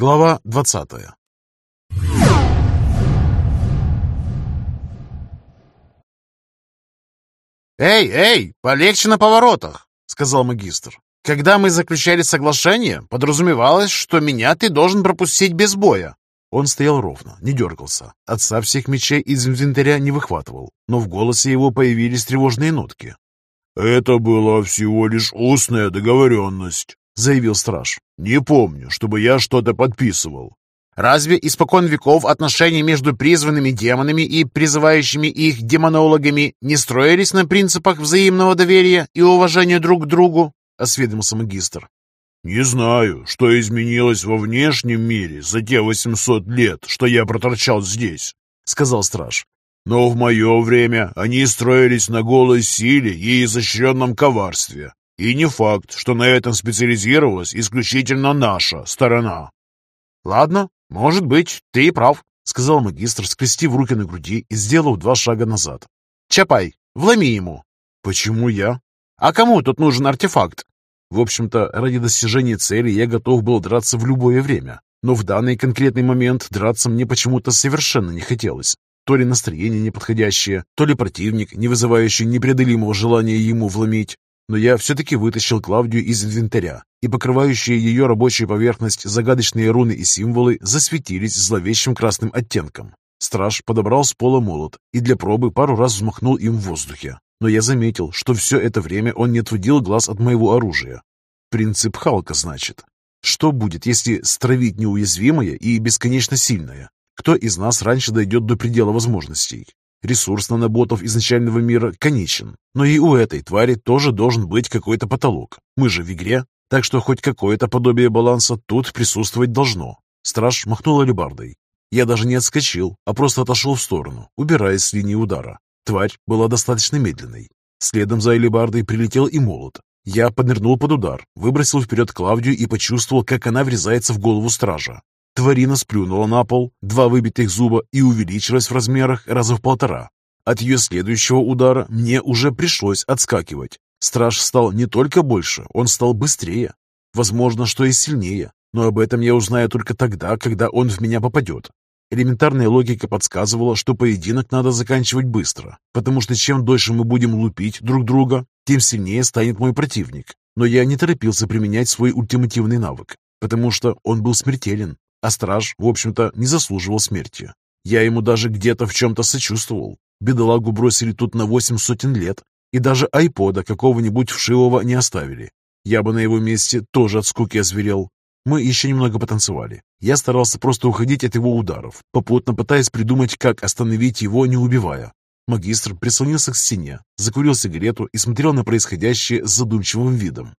Глава 20 «Эй, эй, полегче на поворотах!» — сказал магистр. «Когда мы заключали соглашение, подразумевалось, что меня ты должен пропустить без боя». Он стоял ровно, не дергался. Отца всех мечей из инвентаря не выхватывал, но в голосе его появились тревожные нотки. «Это была всего лишь устная договоренность», — заявил страж. «Не помню, чтобы я что-то подписывал. Разве испокон веков отношения между призванными демонами и призывающими их демонологами не строились на принципах взаимного доверия и уважения друг к другу? — осведомился магистр. «Не знаю, что изменилось во внешнем мире за те 800 лет, что я проторчал здесь», — сказал страж. «Но в мое время они строились на голой силе и изощренном коварстве. И не факт, что на этом специализировалась исключительно наша сторона». «Ладно, «Может быть, ты и прав», — сказал магистр, скрестив руки на груди и сделав два шага назад. «Чапай, вломи ему». «Почему я?» «А кому тут нужен артефакт?» В общем-то, ради достижения цели я готов был драться в любое время, но в данный конкретный момент драться мне почему-то совершенно не хотелось. То ли настроение неподходящее, то ли противник, не вызывающий непреодолимого желания ему вломить. Но я все-таки вытащил Клавдию из инвентаря, и покрывающие ее рабочую поверхность загадочные руны и символы засветились зловещим красным оттенком. Страж подобрал с пола молот и для пробы пару раз взмахнул им в воздухе. Но я заметил, что все это время он не отводил глаз от моего оружия. Принцип Халка, значит. Что будет, если стравить неуязвимое и бесконечно сильное? Кто из нас раньше дойдет до предела возможностей? Ресурс наноботов изначального мира конечен, но и у этой твари тоже должен быть какой-то потолок. Мы же в игре, так что хоть какое-то подобие баланса тут присутствовать должно. Страж махнул алебардой. Я даже не отскочил, а просто отошел в сторону, убираясь с линии удара. Тварь была достаточно медленной. Следом за алебардой прилетел и молот. Я поднырнул под удар, выбросил вперед Клавдию и почувствовал, как она врезается в голову стража. Тварина сплюнула на пол, два выбитых зуба и увеличилась в размерах раза в полтора. От ее следующего удара мне уже пришлось отскакивать. Страж стал не только больше, он стал быстрее. Возможно, что и сильнее, но об этом я узнаю только тогда, когда он в меня попадет. Элементарная логика подсказывала, что поединок надо заканчивать быстро, потому что чем дольше мы будем лупить друг друга, тем сильнее станет мой противник. Но я не торопился применять свой ультимативный навык, потому что он был смертелен. А страж, в общем-то, не заслуживал смерти. Я ему даже где-то в чем-то сочувствовал. Бедолагу бросили тут на восемь сотен лет, и даже айпода какого-нибудь вшивого не оставили. Я бы на его месте тоже от скуки озверел. Мы еще немного потанцевали. Я старался просто уходить от его ударов, попутно пытаясь придумать, как остановить его, не убивая. Магистр прислонился к стене, закурил сигарету и смотрел на происходящее с задумчивым видом.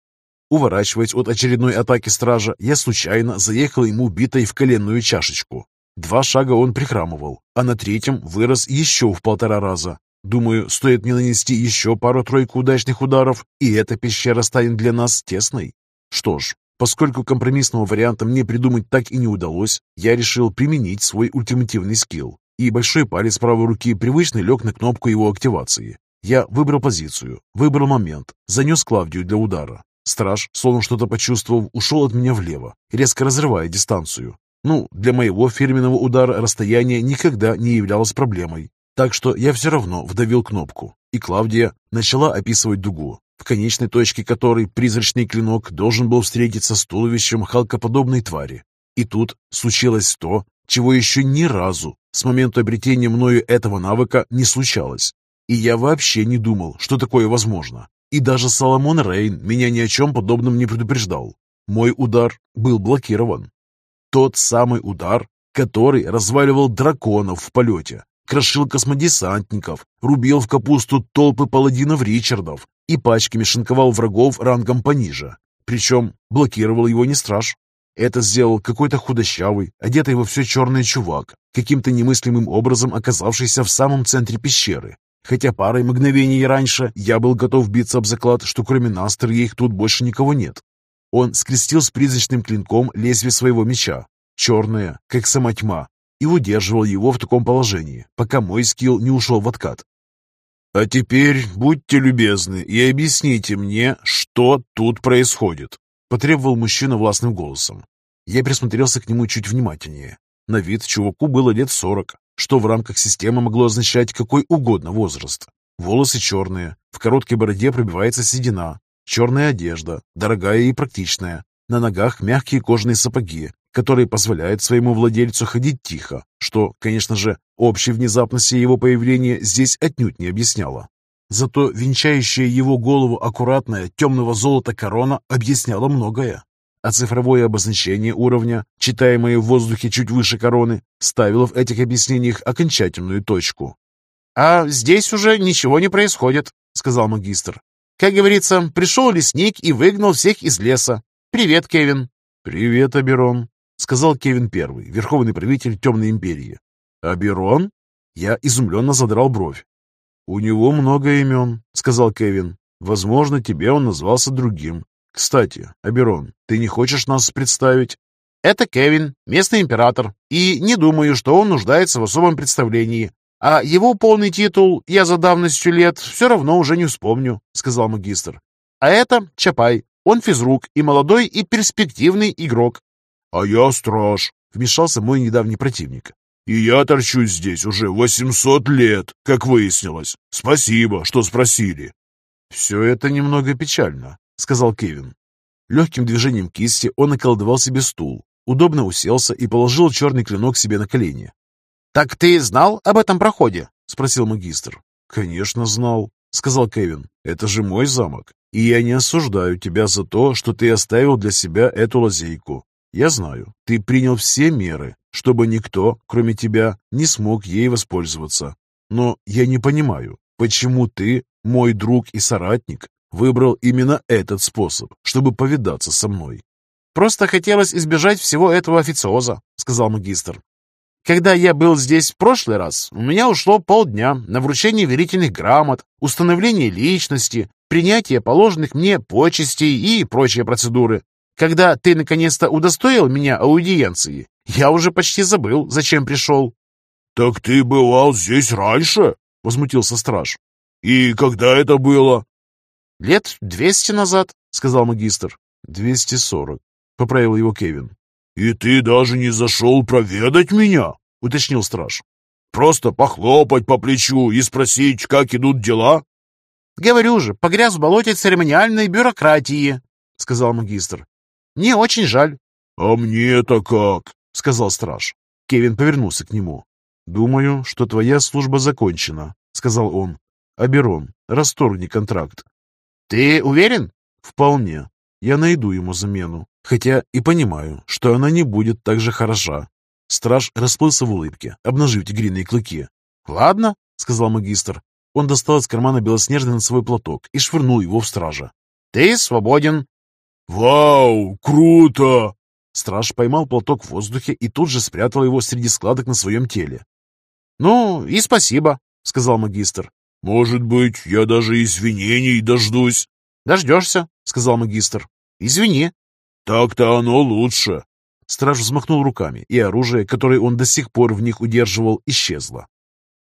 Уворачиваясь от очередной атаки стража, я случайно заехал ему битой в коленную чашечку. Два шага он прихрамывал, а на третьем вырос еще в полтора раза. Думаю, стоит мне нанести еще пару-тройку удачных ударов, и эта пещера станет для нас тесной. Что ж, поскольку компромиссного варианта мне придумать так и не удалось, я решил применить свой ультимативный скилл, и большой палец правой руки привычно лег на кнопку его активации. Я выбрал позицию, выбрал момент, занес Клавдию для удара. Страж, словно что-то почувствовав, ушел от меня влево, резко разрывая дистанцию. Ну, для моего фирменного удара расстояние никогда не являлось проблемой. Так что я все равно вдавил кнопку, и Клавдия начала описывать дугу, в конечной точке которой призрачный клинок должен был встретиться с туловищем халкоподобной твари. И тут случилось то, чего еще ни разу с момента обретения мною этого навыка не случалось. И я вообще не думал, что такое возможно. И даже Соломон Рейн меня ни о чем подобном не предупреждал. Мой удар был блокирован. Тот самый удар, который разваливал драконов в полете, крошил космодесантников, рубил в капусту толпы паладинов Ричардов и пачками шинковал врагов рангом пониже. Причем блокировал его не страж. Это сделал какой-то худощавый, одетый во все черное чувак, каким-то немыслимым образом оказавшийся в самом центре пещеры, Хотя парой мгновений раньше я был готов биться об заклад, что кроме нас троих тут больше никого нет. Он скрестил с призрачным клинком лезвие своего меча, черное, как сама тьма, и удерживал его в таком положении, пока мой скилл не ушел в откат. «А теперь будьте любезны и объясните мне, что тут происходит», — потребовал мужчина властным голосом. Я присмотрелся к нему чуть внимательнее. На вид чуваку было лет сорок, что в рамках системы могло означать какой угодно возраст. Волосы черные, в короткой бороде пробивается седина, черная одежда, дорогая и практичная. На ногах мягкие кожаные сапоги, которые позволяют своему владельцу ходить тихо, что, конечно же, общей внезапности его появления здесь отнюдь не объясняло. Зато венчающая его голову аккуратная темного золота корона объясняла многое а цифровое обозначение уровня, читаемое в воздухе чуть выше короны, ставило в этих объяснениях окончательную точку. «А здесь уже ничего не происходит», — сказал магистр. «Как говорится, пришел лесник и выгнал всех из леса. Привет, Кевин». «Привет, Аберон», — сказал Кевин Первый, верховный правитель Темной Империи. «Аберон?» Я изумленно задрал бровь. «У него много имен», — сказал Кевин. «Возможно, тебе он назвался другим, кстати, Аберон, ты не хочешь нас представить? Это Кевин, местный император, и не думаю, что он нуждается в особом представлении. А его полный титул я за давностью лет все равно уже не вспомню, сказал магистр. А это Чапай, он физрук и молодой и перспективный игрок. А я страж, вмешался мой недавний противник. И я торчусь здесь уже 800 лет, как выяснилось. Спасибо, что спросили. Все это немного печально, — сказал Кевин. Легким движением кисти он околдовал себе стул, удобно уселся и положил черный клинок себе на колени. «Так ты знал об этом проходе?» — спросил магистр. «Конечно знал», — сказал Кевин. «Это же мой замок, и я не осуждаю тебя за то, что ты оставил для себя эту лазейку. Я знаю, ты принял все меры, чтобы никто, кроме тебя, не смог ей воспользоваться. Но я не понимаю, почему ты, мой друг и соратник, Выбрал именно этот способ, чтобы повидаться со мной. «Просто хотелось избежать всего этого официоза», — сказал магистр. «Когда я был здесь в прошлый раз, у меня ушло полдня на вручение верительных грамот, установление личности, принятие положенных мне почестей и прочие процедуры. Когда ты наконец-то удостоил меня аудиенции, я уже почти забыл, зачем пришел». «Так ты бывал здесь раньше?» — возмутился страж. «И когда это было?» «Лет двести назад», — сказал магистр. «Двести сорок», — поправил его Кевин. «И ты даже не зашел проведать меня?» — уточнил страж. «Просто похлопать по плечу и спросить, как идут дела?» «Говорю же, погряз в болоте церемониальной бюрократии», — сказал магистр. «Мне очень жаль». «А мне-то как?» — сказал страж. Кевин повернулся к нему. «Думаю, что твоя служба закончена», — сказал он. «Аберон, расторгни контракт. «Ты уверен?» «Вполне. Я найду ему замену, хотя и понимаю, что она не будет так же хороша». Страж расплылся в улыбке, обнажив тигриные клыки. «Ладно», — сказал магистр. Он достал из кармана белоснежный носовой платок и швырнул его в стража. «Ты свободен». «Вау, круто!» Страж поймал платок в воздухе и тут же спрятал его среди складок на своем теле. «Ну и спасибо», — сказал магистр. «Может быть, я даже извинений дождусь?» «Дождешься», — сказал магистр. «Извини». «Так-то оно лучше». Страж взмахнул руками, и оружие, которое он до сих пор в них удерживал, исчезло.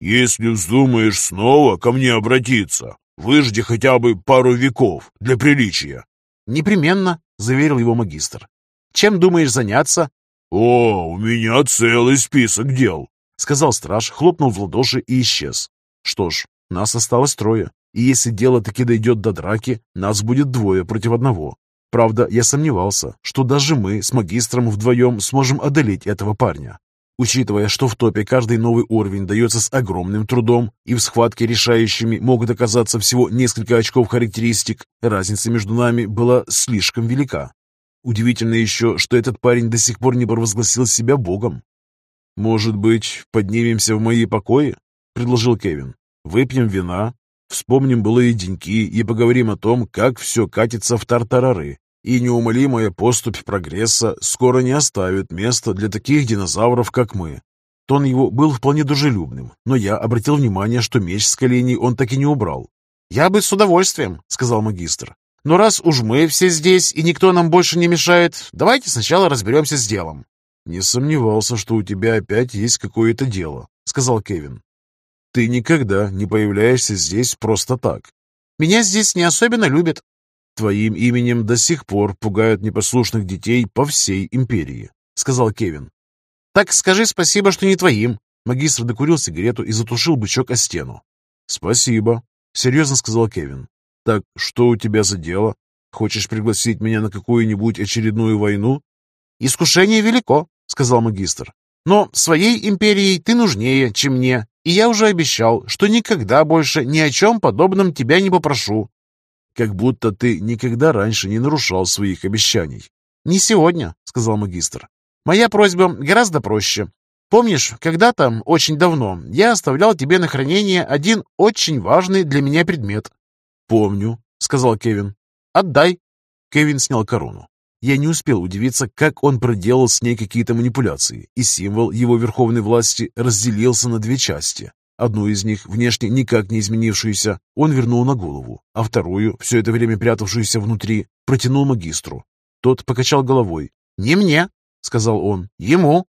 «Если вздумаешь снова ко мне обратиться, выжди хотя бы пару веков для приличия». «Непременно», — заверил его магистр. «Чем думаешь заняться?» «О, у меня целый список дел», — сказал страж, хлопнул в ладоши и исчез. «Что ж, нас осталось трое, и если дело таки дойдет до драки, нас будет двое против одного. Правда, я сомневался, что даже мы с магистром вдвоем сможем одолеть этого парня. Учитывая, что в топе каждый новый уровень дается с огромным трудом, и в схватке решающими могут оказаться всего несколько очков характеристик, разница между нами была слишком велика. Удивительно еще, что этот парень до сих пор не провозгласил себя богом. «Может быть, поднимемся в мои покои?» — предложил Кевин. Выпьем вина, вспомним былые деньки и поговорим о том, как все катится в тартарары. И неумолимая поступь прогресса скоро не оставит места для таких динозавров, как мы. Тон его был вполне дружелюбным, но я обратил внимание, что меч с коленей он так и не убрал. «Я бы с удовольствием», — сказал магистр. «Но раз уж мы все здесь, и никто нам больше не мешает, давайте сначала разберемся с делом». «Не сомневался, что у тебя опять есть какое-то дело», — сказал Кевин. Ты никогда не появляешься здесь просто так. Меня здесь не особенно любят. Твоим именем до сих пор пугают непослушных детей по всей империи», — сказал Кевин. «Так скажи спасибо, что не твоим». Магистр докурил сигарету и затушил бычок о стену. «Спасибо», — серьезно сказал Кевин. «Так что у тебя за дело? Хочешь пригласить меня на какую-нибудь очередную войну?» «Искушение велико», — сказал магистр. «Но своей империей ты нужнее, чем мне, и я уже обещал, что никогда больше ни о чем подобном тебя не попрошу». «Как будто ты никогда раньше не нарушал своих обещаний». «Не сегодня», — сказал магистр. «Моя просьба гораздо проще. Помнишь, когда-то, очень давно, я оставлял тебе на хранение один очень важный для меня предмет?» «Помню», — сказал Кевин. «Отдай». Кевин снял корону. Я не успел удивиться, как он проделал с ней какие-то манипуляции, и символ его верховной власти разделился на две части. Одну из них, внешне никак не изменившуюся, он вернул на голову, а вторую, все это время прятавшуюся внутри, протянул магистру. Тот покачал головой. «Не мне», — сказал он, — «ему».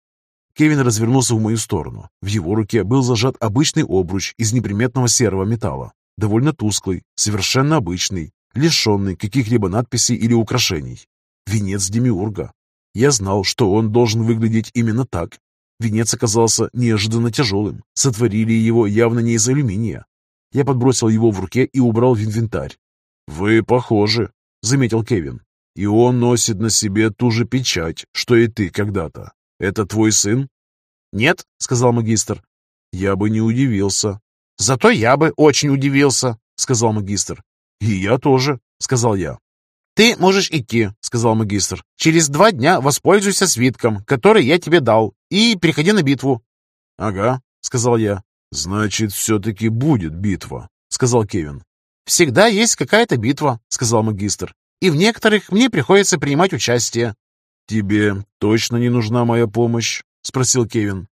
Кевин развернулся в мою сторону. В его руке был зажат обычный обруч из неприметного серого металла, довольно тусклый, совершенно обычный, лишенный каких-либо надписей или украшений. Венец Демиурга. Я знал, что он должен выглядеть именно так. Венец оказался неожиданно тяжелым. Сотворили его явно не из алюминия. Я подбросил его в руке и убрал в инвентарь. «Вы похожи», — заметил Кевин. «И он носит на себе ту же печать, что и ты когда-то. Это твой сын?» «Нет», — сказал магистр. «Я бы не удивился». «Зато я бы очень удивился», — сказал магистр. «И я тоже», — сказал я. «Ты можешь идти», — сказал магистр. «Через два дня воспользуйся свитком, который я тебе дал, и приходи на битву». «Ага», — сказал я. «Значит, все-таки будет битва», — сказал Кевин. «Всегда есть какая-то битва», — сказал магистр. «И в некоторых мне приходится принимать участие». «Тебе точно не нужна моя помощь?» — спросил Кевин.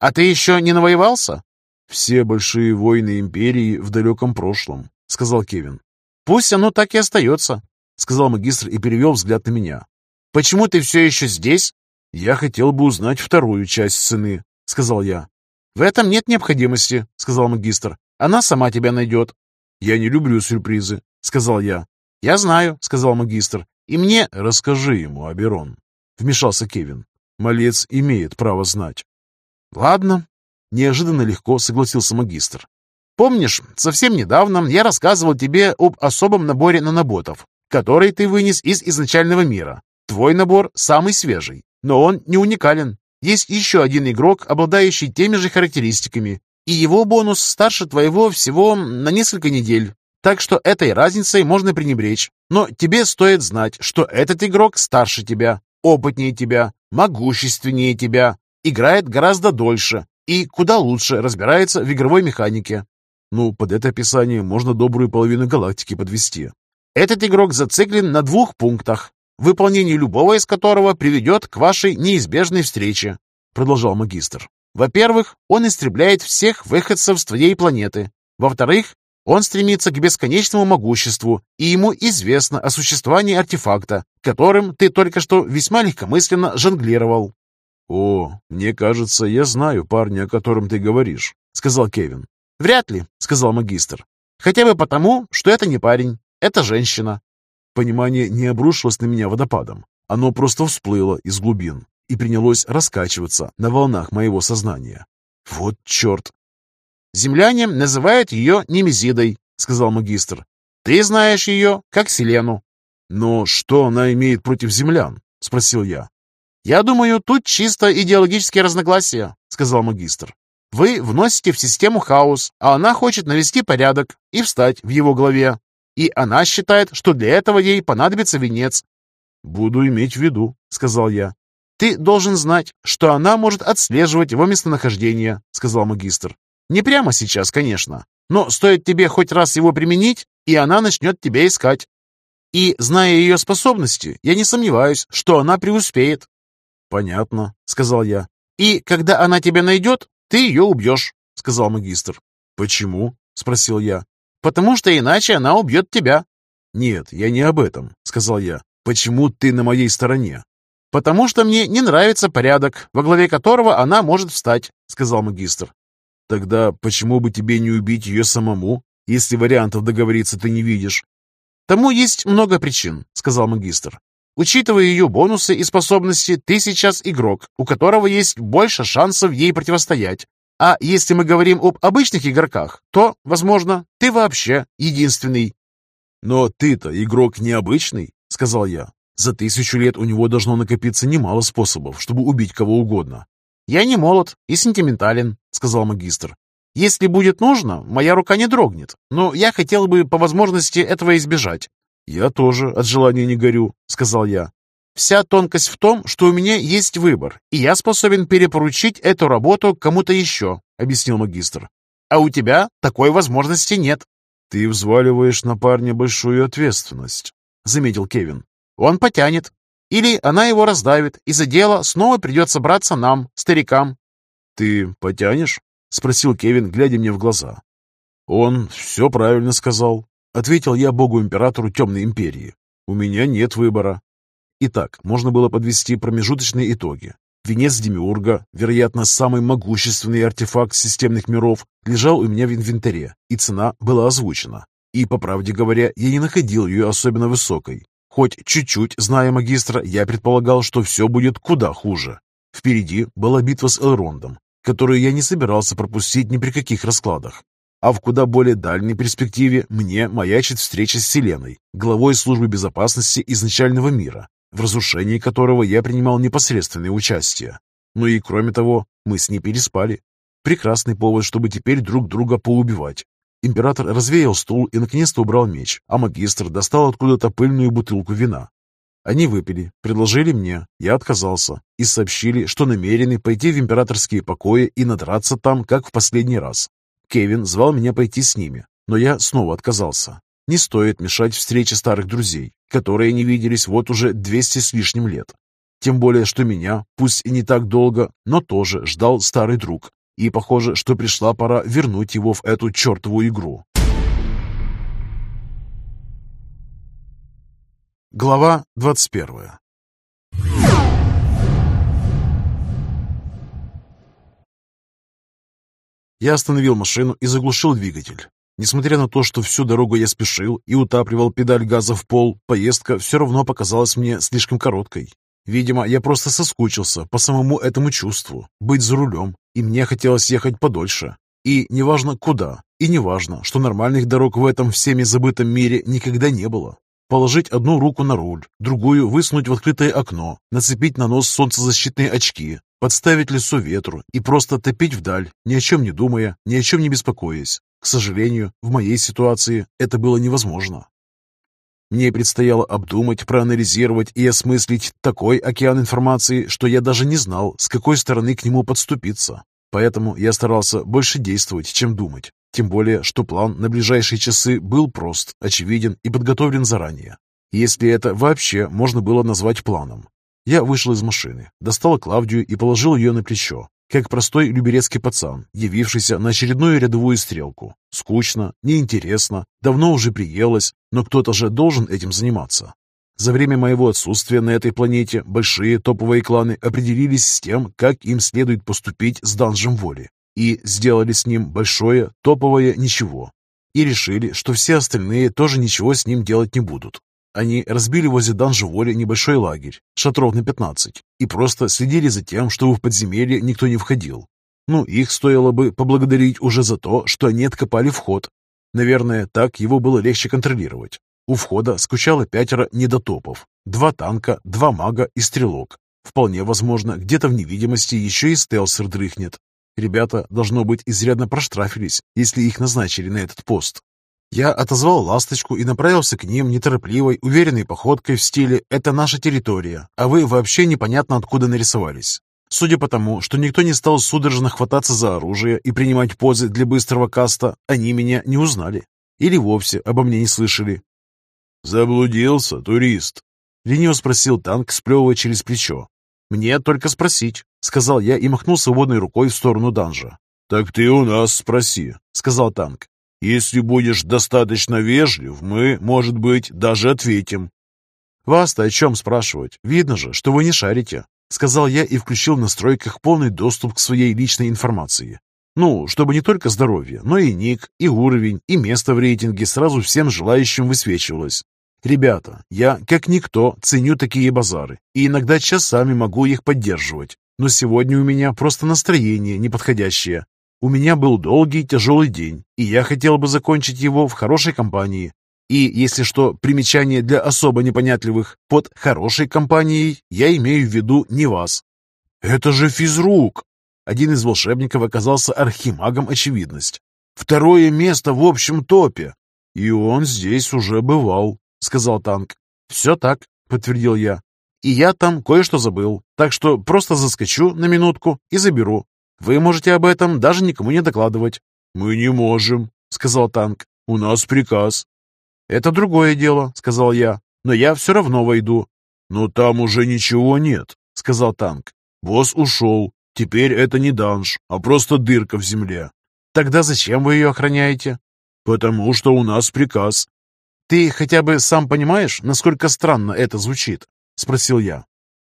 «А ты еще не навоевался?» «Все большие войны империи в далеком прошлом», — сказал Кевин. «Пусть оно так и остается сказал магистр и перевел взгляд на меня. «Почему ты все еще здесь?» «Я хотел бы узнать вторую часть цены», — сказал я. «В этом нет необходимости», — сказал магистр. «Она сама тебя найдет». «Я не люблю сюрпризы», — сказал я. «Я знаю», — сказал магистр. «И мне...» «Расскажи ему, Аберон», — вмешался Кевин. «Малец имеет право знать». «Ладно», — неожиданно легко согласился магистр. «Помнишь, совсем недавно я рассказывал тебе об особом наборе наноботов, который ты вынес из изначального мира. Твой набор самый свежий, но он не уникален. Есть еще один игрок, обладающий теми же характеристиками, и его бонус старше твоего всего на несколько недель. Так что этой разницей можно пренебречь. Но тебе стоит знать, что этот игрок старше тебя, опытнее тебя, могущественнее тебя, играет гораздо дольше и куда лучше разбирается в игровой механике. Ну, под это описание можно добрую половину галактики подвести. Этот игрок зациклен на двух пунктах, выполнение любого из которого приведет к вашей неизбежной встрече», — продолжал магистр. «Во-первых, он истребляет всех выходцев с твоей планеты. Во-вторых, он стремится к бесконечному могуществу, и ему известно о существовании артефакта, которым ты только что весьма легкомысленно жонглировал». «О, мне кажется, я знаю парня, о котором ты говоришь», — сказал Кевин. «Вряд ли», — сказал магистр. «Хотя бы потому, что это не парень. Это женщина. Понимание не обрушилось на меня водопадом. Оно просто всплыло из глубин и принялось раскачиваться на волнах моего сознания. Вот черт! «Земляне называют ее Немезидой», — сказал магистр. «Ты знаешь ее как Селену». «Но что она имеет против землян?» — спросил я. «Я думаю, тут чисто идеологические разногласия», — сказал магистр. «Вы вносите в систему хаос, а она хочет навести порядок и встать в его главе и она считает, что для этого ей понадобится венец. «Буду иметь в виду», — сказал я. «Ты должен знать, что она может отслеживать его местонахождение», — сказал магистр. «Не прямо сейчас, конечно, но стоит тебе хоть раз его применить, и она начнет тебя искать. И, зная ее способности, я не сомневаюсь, что она преуспеет». «Понятно», — сказал я. «И когда она тебя найдет, ты ее убьешь», — сказал магистр. «Почему?» — спросил я потому что иначе она убьет тебя». «Нет, я не об этом», — сказал я. «Почему ты на моей стороне?» «Потому что мне не нравится порядок, во главе которого она может встать», — сказал магистр. «Тогда почему бы тебе не убить ее самому, если вариантов договориться ты не видишь?» «Тому есть много причин», — сказал магистр. «Учитывая ее бонусы и способности, ты сейчас игрок, у которого есть больше шансов ей противостоять. А если мы говорим об обычных игроках, то, возможно, ты вообще единственный». «Но ты-то игрок необычный», — сказал я. «За тысячу лет у него должно накопиться немало способов, чтобы убить кого угодно». «Я не молод и сентиментален», — сказал магистр. «Если будет нужно, моя рука не дрогнет, но я хотел бы по возможности этого избежать». «Я тоже от желания не горю», — сказал я. Вся тонкость в том, что у меня есть выбор, и я способен перепоручить эту работу кому-то еще», — объяснил магистр. «А у тебя такой возможности нет». «Ты взваливаешь на парня большую ответственность», — заметил Кевин. «Он потянет. Или она его раздавит, и за дело снова придется браться нам, старикам». «Ты потянешь?» — спросил Кевин, глядя мне в глаза. «Он все правильно сказал», — ответил я богу-императору Темной Империи. «У меня нет выбора. Итак, можно было подвести промежуточные итоги. Венец Демиурга, вероятно, самый могущественный артефакт системных миров, лежал у меня в инвентаре, и цена была озвучена. И, по правде говоря, я не находил ее особенно высокой. Хоть чуть-чуть, зная магистра, я предполагал, что все будет куда хуже. Впереди была битва с Элрондом, которую я не собирался пропустить ни при каких раскладах. А в куда более дальней перспективе мне маячит встреча с Селеной, главой службы безопасности изначального мира, в разрушении которого я принимал непосредственное участие. Ну и кроме того, мы с ней переспали. Прекрасный повод, чтобы теперь друг друга поубивать. Император развеял стул и наконец-то убрал меч, а магистр достал откуда-то пыльную бутылку вина. Они выпили, предложили мне, я отказался и сообщили, что намерены пойти в императорские покои и надраться там, как в последний раз. Кевин звал меня пойти с ними, но я снова отказался. Не стоит мешать встрече старых друзей, которые не виделись вот уже 200 с лишним лет. Тем более, что меня, пусть и не так долго, но тоже ждал старый друг. И похоже, что пришла пора вернуть его в эту чертову игру. Глава 21 Я остановил машину и заглушил двигатель. Несмотря на то, что всю дорогу я спешил и утапливал педаль газа в пол, поездка все равно показалась мне слишком короткой. Видимо, я просто соскучился по самому этому чувству, быть за рулем, и мне хотелось ехать подольше. И неважно куда, и неважно, что нормальных дорог в этом всеми забытом мире никогда не было. Положить одну руку на руль, другую высунуть в открытое окно, нацепить на нос солнцезащитные очки, подставить лицо ветру и просто топить вдаль, ни о чем не думая, ни о чем не беспокоясь. К сожалению, в моей ситуации это было невозможно. Мне предстояло обдумать, проанализировать и осмыслить такой океан информации, что я даже не знал, с какой стороны к нему подступиться. Поэтому я старался больше действовать, чем думать. Тем более, что план на ближайшие часы был прост, очевиден и подготовлен заранее. Если это вообще можно было назвать планом. Я вышел из машины, достал Клавдию и положил ее на плечо, как простой люберецкий пацан, явившийся на очередную рядовую стрелку. Скучно, неинтересно, давно уже приелось, но кто-то же должен этим заниматься. За время моего отсутствия на этой планете большие топовые кланы определились с тем, как им следует поступить с данжем воли, и сделали с ним большое топовое ничего. И решили, что все остальные тоже ничего с ним делать не будут. Они разбили возле данжа воли небольшой лагерь, шатров на 15, и просто следили за тем, чтобы в подземелье никто не входил. Ну, их стоило бы поблагодарить уже за то, что они откопали вход. Наверное, так его было легче контролировать. У входа скучало пятеро недотопов, два танка, два мага и стрелок. Вполне возможно, где-то в невидимости еще и стелсер дрыхнет. Ребята, должно быть, изрядно проштрафились, если их назначили на этот пост. Я отозвал ласточку и направился к ним неторопливой, уверенной походкой в стиле «это наша территория, а вы вообще непонятно откуда нарисовались». Судя по тому, что никто не стал судорожно хвататься за оружие и принимать позы для быстрого каста, они меня не узнали. Или вовсе обо мне не слышали. «Заблудился, турист?» — лениво спросил танк, сплевывая через плечо. «Мне только спросить», — сказал я и махнул свободной рукой в сторону данжа. «Так ты у нас спроси», — сказал танк. Если будешь достаточно вежлив, мы, может быть, даже ответим». «Вас-то о чем спрашивать? Видно же, что вы не шарите», — сказал я и включил в настройках полный доступ к своей личной информации. Ну, чтобы не только здоровье, но и ник, и уровень, и место в рейтинге сразу всем желающим высвечивалось. Ребята, я, как никто, ценю такие базары, и иногда часами могу их поддерживать. Но сегодня у меня просто настроение неподходящее. У меня был долгий, тяжелый день, и я хотел бы закончить его в хорошей компании. И, если что, примечание для особо непонятливых, под «хорошей компанией» я имею в виду не вас. «Это же физрук!» Один из волшебников оказался архимагом очевидность. «Второе место в общем топе!» «И он здесь уже бывал», — сказал танк. «Все так», — подтвердил я. «И я там кое-что забыл, так что просто заскочу на минутку и заберу. Вы можете об этом даже никому не докладывать». «Мы не можем», — сказал танк. «У нас приказ». «Это другое дело», — сказал я. «Но я все равно войду». «Но там уже ничего нет», — сказал танк. «Босс ушел. Теперь это не данж, а просто дырка в земле». «Тогда зачем вы ее охраняете?» «Потому что у нас приказ». «Ты хотя бы сам понимаешь, насколько странно это звучит?» — спросил я.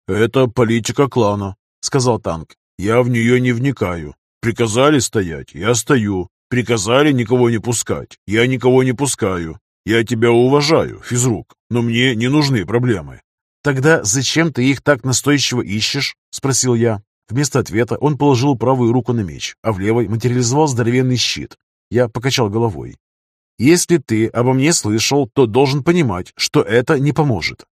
«Это политика клана», — сказал танк. «Я в нее не вникаю. Приказали стоять, я стою. Приказали никого не пускать, я никого не пускаю. Я тебя уважаю, физрук, но мне не нужны проблемы». «Тогда зачем ты их так настойчиво ищешь?» — спросил я. Вместо ответа он положил правую руку на меч, а в левой материализовал здоровенный щит. Я покачал головой. «Если ты обо мне слышал, то должен понимать, что это не поможет».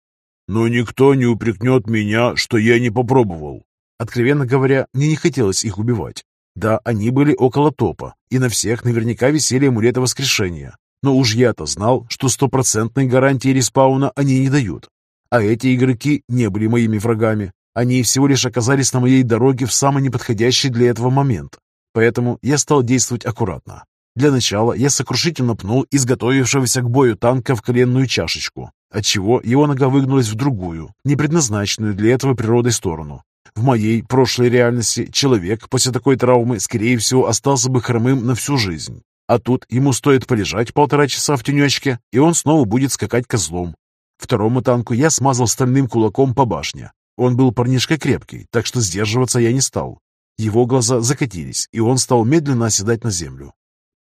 «Но никто не упрекнет меня, что я не попробовал». Откровенно говоря, мне не хотелось их убивать. Да, они были около топа, и на всех наверняка висели амулеты воскрешения. Но уж я-то знал, что стопроцентной гарантии респауна они не дают. А эти игроки не были моими врагами. Они всего лишь оказались на моей дороге в самый неподходящий для этого момент. Поэтому я стал действовать аккуратно. Для начала я сокрушительно пнул изготовившегося к бою танка в коленную чашечку, отчего его нога выгнулась в другую, не предназначенную для этого природой сторону. В моей прошлой реальности человек после такой травмы, скорее всего, остался бы хромым на всю жизнь. А тут ему стоит полежать полтора часа в тенечке, и он снова будет скакать козлом. Второму танку я смазал стальным кулаком по башне. Он был парнишкой крепкий, так что сдерживаться я не стал. Его глаза закатились, и он стал медленно оседать на землю.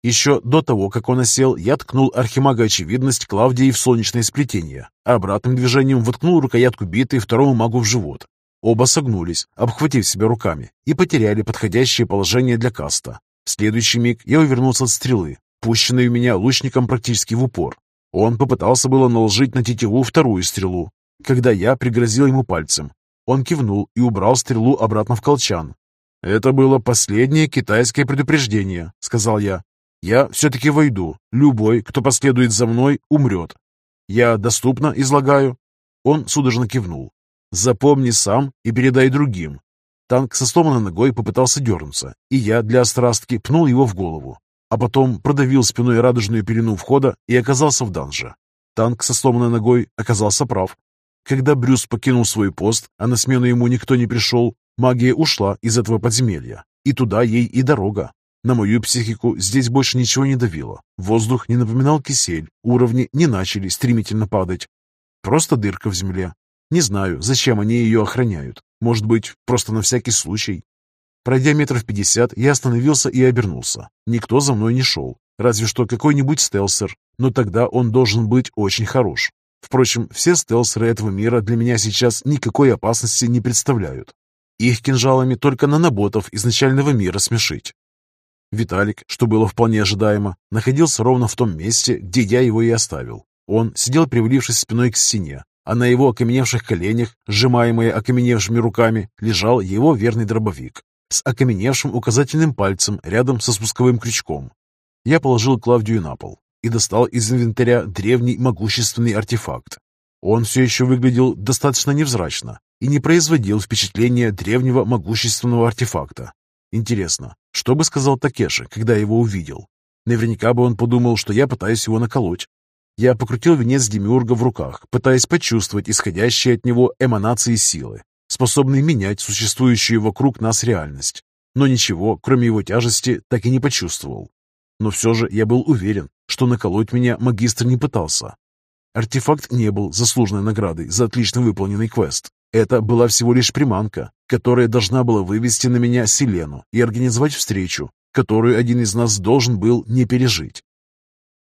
Еще до того, как он осел, я ткнул архимага очевидность Клавдии в солнечное сплетение, а обратным движением воткнул рукоятку биты второму магу в живот. Оба согнулись, обхватив себя руками, и потеряли подходящее положение для каста. В следующий миг я увернулся от стрелы, пущенной у меня лучником практически в упор. Он попытался было наложить на тетиву вторую стрелу, когда я пригрозил ему пальцем. Он кивнул и убрал стрелу обратно в колчан. «Это было последнее китайское предупреждение», — сказал я. «Я все-таки войду. Любой, кто последует за мной, умрет. Я доступно излагаю?» Он судорожно кивнул. «Запомни сам и передай другим». Танк со сломанной ногой попытался дернуться, и я для острастки пнул его в голову а потом продавил спиной радужную пелену входа и оказался в данже. Танк со сломанной ногой оказался прав. Когда Брюс покинул свой пост, а на смену ему никто не пришел, магия ушла из этого подземелья, и туда ей и дорога. На мою психику здесь больше ничего не давило. Воздух не напоминал кисель, уровни не начали стремительно падать. Просто дырка в земле. Не знаю, зачем они ее охраняют. Может быть, просто на всякий случай. Пройдя метров пятьдесят, я остановился и обернулся. Никто за мной не шел, разве что какой-нибудь стелсер, но тогда он должен быть очень хорош. Впрочем, все стелсеры этого мира для меня сейчас никакой опасности не представляют. Их кинжалами только наноботов изначального мира смешить. Виталик, что было вполне ожидаемо, находился ровно в том месте, где я его и оставил. Он сидел, привалившись спиной к стене, а на его окаменевших коленях, сжимаемые окаменевшими руками, лежал его верный дробовик с окаменевшим указательным пальцем рядом со спусковым крючком. Я положил Клавдию на пол и достал из инвентаря древний могущественный артефакт. Он все еще выглядел достаточно невзрачно и не производил впечатления древнего могущественного артефакта. Интересно, что бы сказал Такеши, когда его увидел? Наверняка бы он подумал, что я пытаюсь его наколоть. Я покрутил венец Демиурга в руках, пытаясь почувствовать исходящие от него эманации силы способный менять существующую вокруг нас реальность. Но ничего, кроме его тяжести, так и не почувствовал. Но все же я был уверен, что наколоть меня магистр не пытался. Артефакт не был заслуженной наградой за отлично выполненный квест. Это была всего лишь приманка, которая должна была вывести на меня Селену и организовать встречу, которую один из нас должен был не пережить.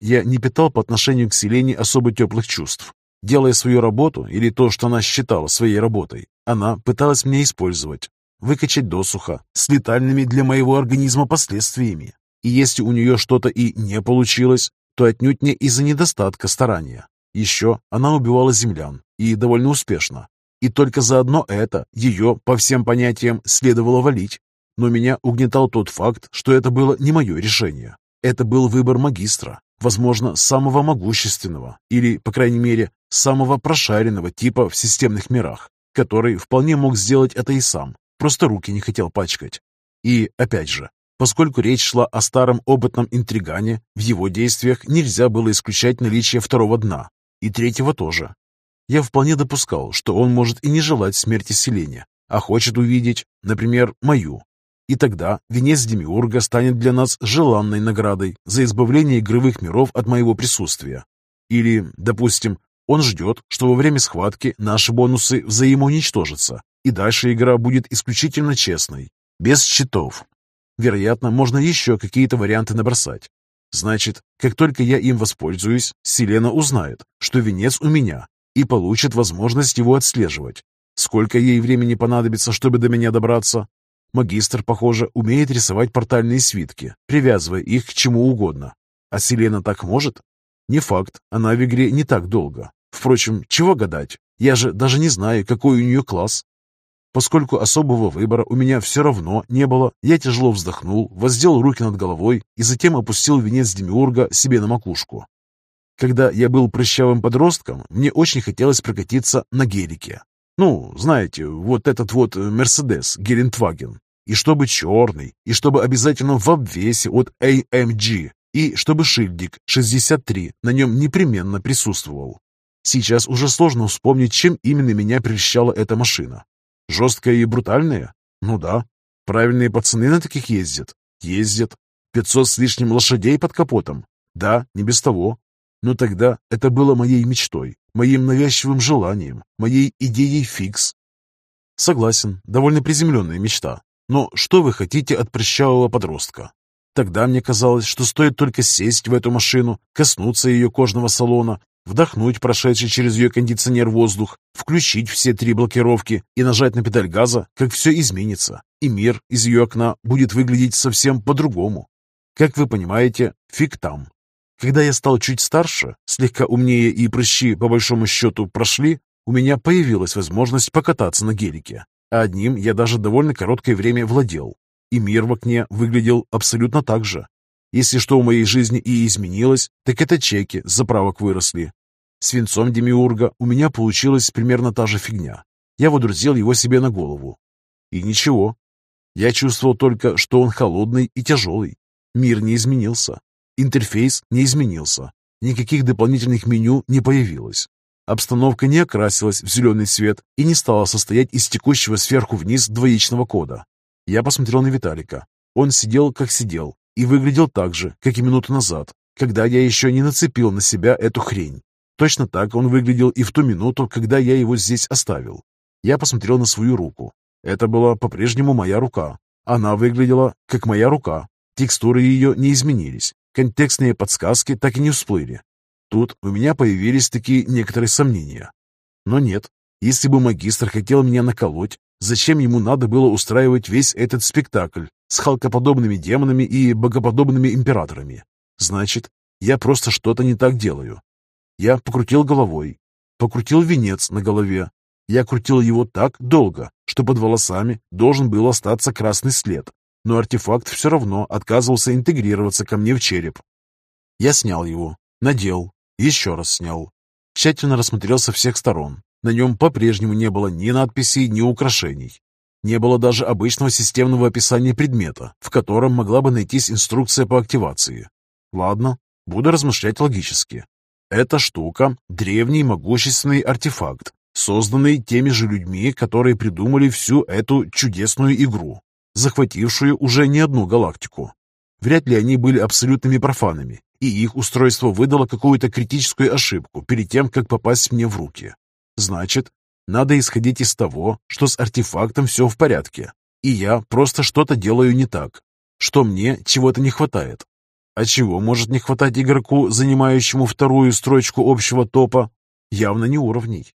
Я не питал по отношению к Селене особо теплых чувств. Делая свою работу, или то, что она считала своей работой, она пыталась меня использовать, выкачать досуха с летальными для моего организма последствиями. И если у нее что-то и не получилось, то отнюдь не из-за недостатка старания. Еще она убивала землян, и довольно успешно. И только за одно это ее, по всем понятиям, следовало валить. Но меня угнетал тот факт, что это было не мое решение. Это был выбор магистра, возможно, самого могущественного, или, по крайней мере, самого прошаренного типа в системных мирах, который вполне мог сделать это и сам, просто руки не хотел пачкать. И, опять же, поскольку речь шла о старом опытном интригане, в его действиях нельзя было исключать наличие второго дна, и третьего тоже. Я вполне допускал, что он может и не желать смерти Селения, а хочет увидеть, например, мою. И тогда венец Демиурга станет для нас желанной наградой за избавление игровых миров от моего присутствия. Или, допустим, он ждет, что во время схватки наши бонусы взаимоуничтожатся, и дальше игра будет исключительно честной, без счетов. Вероятно, можно еще какие-то варианты набросать. Значит, как только я им воспользуюсь, Селена узнает, что венец у меня, и получит возможность его отслеживать. Сколько ей времени понадобится, чтобы до меня добраться? Магистр, похоже, умеет рисовать портальные свитки, привязывая их к чему угодно. А Селена так может? Не факт, она в игре не так долго. Впрочем, чего гадать? Я же даже не знаю, какой у нее класс. Поскольку особого выбора у меня все равно не было, я тяжело вздохнул, воздел руки над головой и затем опустил венец Демиурга себе на макушку. Когда я был прыщавым подростком, мне очень хотелось прокатиться на гелике. Ну, знаете, вот этот вот Мерседес Гелендваген. И чтобы черный, и чтобы обязательно в обвесе от AMG, и чтобы шильдик 63 на нем непременно присутствовал. Сейчас уже сложно вспомнить, чем именно меня прельщала эта машина. Жесткая и брутальная? Ну да. Правильные пацаны на таких ездят? Ездят. 500 с лишним лошадей под капотом? Да, не без того. Но тогда это было моей мечтой, моим навязчивым желанием, моей идеей фикс. Согласен, довольно приземленная мечта. Но что вы хотите от прыщавого подростка? Тогда мне казалось, что стоит только сесть в эту машину, коснуться ее кожного салона, вдохнуть прошедший через ее кондиционер воздух, включить все три блокировки и нажать на педаль газа, как все изменится, и мир из ее окна будет выглядеть совсем по-другому. Как вы понимаете, фиг там. Когда я стал чуть старше, слегка умнее и прыщи, по большому счету, прошли, у меня появилась возможность покататься на гелике. А одним я даже довольно короткое время владел. И мир в окне выглядел абсолютно так же. Если что в моей жизни и изменилось, так это чеки с заправок выросли. С венцом Демиурга у меня получилась примерно та же фигня. Я водрузил его себе на голову. И ничего. Я чувствовал только, что он холодный и тяжелый. Мир не изменился. Интерфейс не изменился. Никаких дополнительных меню не появилось. Обстановка не окрасилась в зеленый цвет и не стала состоять из текущего сверху вниз двоичного кода. Я посмотрел на Виталика. Он сидел, как сидел, и выглядел так же, как и минуту назад, когда я еще не нацепил на себя эту хрень. Точно так он выглядел и в ту минуту, когда я его здесь оставил. Я посмотрел на свою руку. Это была по-прежнему моя рука. Она выглядела, как моя рука. Текстуры ее не изменились, Контекстные подсказки так и не всплыли. Тут у меня появились такие некоторые сомнения. Но нет, если бы магистр хотел меня наколоть, зачем ему надо было устраивать весь этот спектакль с халкоподобными демонами и богоподобными императорами? Значит, я просто что-то не так делаю. Я покрутил головой, покрутил венец на голове. Я крутил его так долго, что под волосами должен был остаться красный след, но артефакт все равно отказывался интегрироваться ко мне в череп. Я снял его, надел, еще раз снял. Тщательно рассмотрел со всех сторон. На нем по-прежнему не было ни надписей, ни украшений. Не было даже обычного системного описания предмета, в котором могла бы найтись инструкция по активации. Ладно, буду размышлять логически. Эта штука – древний могущественный артефакт, созданный теми же людьми, которые придумали всю эту чудесную игру захватившую уже не одну галактику. Вряд ли они были абсолютными профанами, и их устройство выдало какую-то критическую ошибку перед тем, как попасть мне в руки. Значит, надо исходить из того, что с артефактом все в порядке, и я просто что-то делаю не так, что мне чего-то не хватает. А чего может не хватать игроку, занимающему вторую строчку общего топа? Явно не уровней.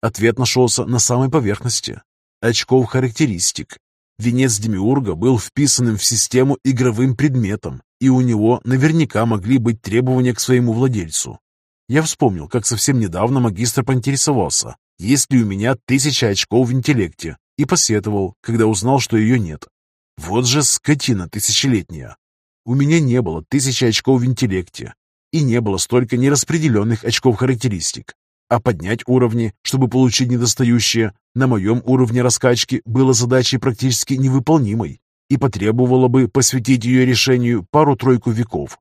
Ответ нашелся на самой поверхности. Очков характеристик. Венец Демиурга был вписанным в систему игровым предметом, и у него наверняка могли быть требования к своему владельцу. Я вспомнил, как совсем недавно магистр поинтересовался, есть ли у меня тысяча очков в интеллекте, и посетовал, когда узнал, что ее нет. Вот же скотина тысячелетняя. У меня не было тысячи очков в интеллекте, и не было столько нераспределенных очков характеристик. А поднять уровни, чтобы получить недостающие, на моем уровне раскачки было задачей практически невыполнимой и потребовало бы посвятить ее решению пару-тройку веков.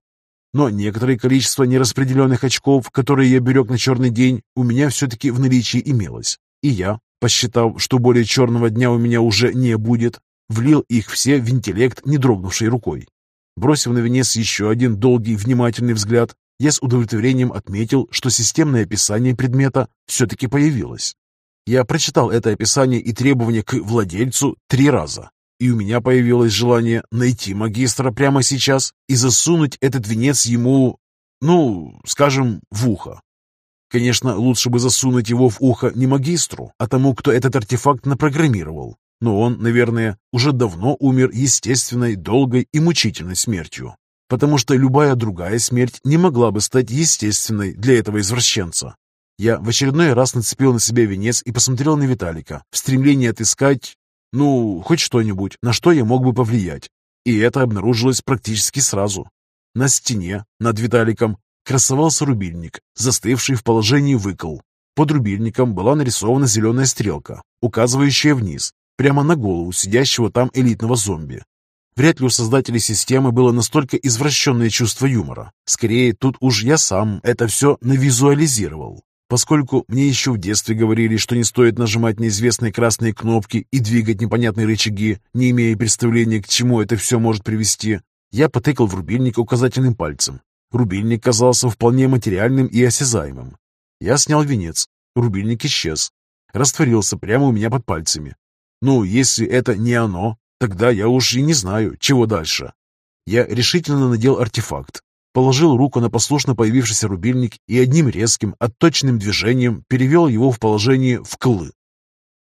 Но некоторое количество нераспределенных очков, которые я берег на черный день, у меня все-таки в наличии имелось. И я, посчитав, что более черного дня у меня уже не будет, влил их все в интеллект, не дрогнувшей рукой. Бросив на венец еще один долгий внимательный взгляд, я с удовлетворением отметил, что системное описание предмета все-таки появилось. Я прочитал это описание и требования к владельцу три раза, и у меня появилось желание найти магистра прямо сейчас и засунуть этот венец ему, ну, скажем, в ухо. Конечно, лучше бы засунуть его в ухо не магистру, а тому, кто этот артефакт напрограммировал. Но он, наверное, уже давно умер естественной, долгой и мучительной смертью, потому что любая другая смерть не могла бы стать естественной для этого извращенца. Я в очередной раз нацепил на себя венец и посмотрел на Виталика в стремлении отыскать ну, хоть что-нибудь, на что я мог бы повлиять. И это обнаружилось практически сразу. На стене, над Виталиком, красовался рубильник, застывший в положении выкол. Под рубильником была нарисована зеленая стрелка, указывающая вниз, прямо на голову сидящего там элитного зомби. Вряд ли у создателей системы было настолько извращенное чувство юмора. Скорее, тут уж я сам это все навизуализировал. Поскольку мне еще в детстве говорили, что не стоит нажимать неизвестные красные кнопки и двигать непонятные рычаги, не имея представления, к чему это все может привести, я потыкал в рубильник указательным пальцем. Рубильник казался вполне материальным и осязаемым. Я снял венец. Рубильник исчез. Растворился прямо у меня под пальцами. Ну, если это не оно, тогда я уж и не знаю, чего дальше. Я решительно надел артефакт, положил руку на послушно появившийся рубильник и одним резким, отточенным движением перевел его в положение вклы.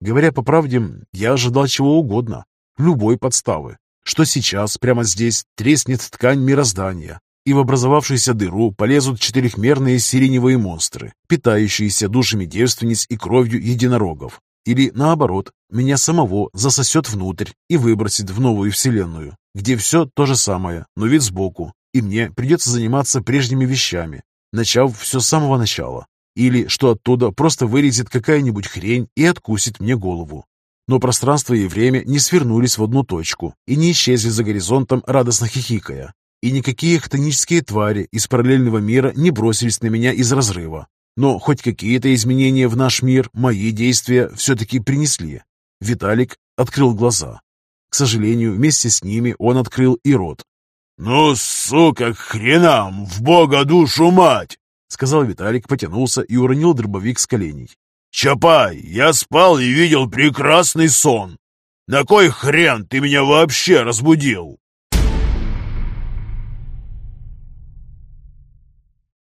Говоря по правде, я ожидал чего угодно, любой подставы, что сейчас, прямо здесь, треснет ткань мироздания, и в образовавшуюся дыру полезут четырехмерные сиреневые монстры, питающиеся душами девственниц и кровью единорогов. Или, наоборот, меня самого засосет внутрь и выбросит в новую вселенную, где все то же самое, но вид сбоку, и мне придется заниматься прежними вещами, начав все с самого начала. Или что оттуда просто вылезет какая-нибудь хрень и откусит мне голову. Но пространство и время не свернулись в одну точку и не исчезли за горизонтом, радостно хихикая. И никакие хтонические твари из параллельного мира не бросились на меня из разрыва. Но хоть какие-то изменения в наш мир мои действия все-таки принесли. Виталик открыл глаза. К сожалению, вместе с ними он открыл и рот, «Ну, сука, хренам, в бога душу мать!» Сказал Виталик, потянулся и уронил дробовик с коленей. «Чапай, я спал и видел прекрасный сон. На кой хрен ты меня вообще разбудил?»